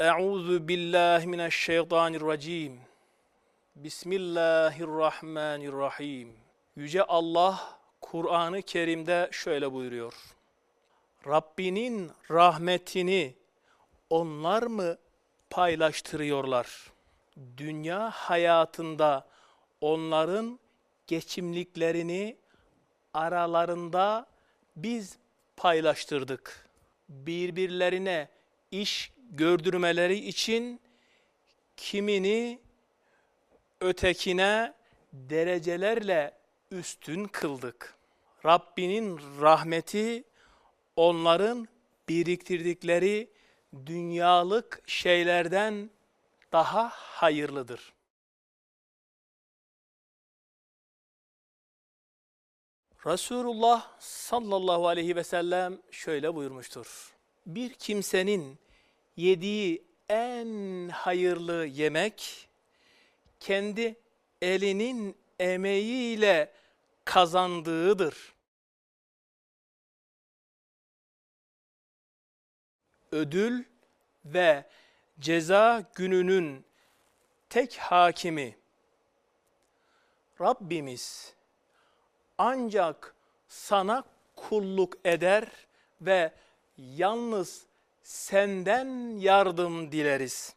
Euzu billahi mineşşeytanirracim. Bismillahirrahmanirrahim. Yüce Allah Kur'an-ı Kerim'de şöyle buyuruyor. Rabbinin rahmetini onlar mı paylaştırıyorlar? Dünya hayatında onların geçimliklerini aralarında biz paylaştırdık. Birbirlerine iş gördürmeleri için kimini ötekine derecelerle üstün kıldık. Rabbinin rahmeti onların biriktirdikleri dünyalık şeylerden daha hayırlıdır. Resulullah sallallahu aleyhi ve sellem şöyle buyurmuştur. Bir kimsenin yediği en hayırlı yemek kendi elinin emeğiyle kazandığıdır. Ödül ve ceza gününün tek hakimi Rabbimiz ancak sana kulluk eder ve yalnız senden yardım dileriz.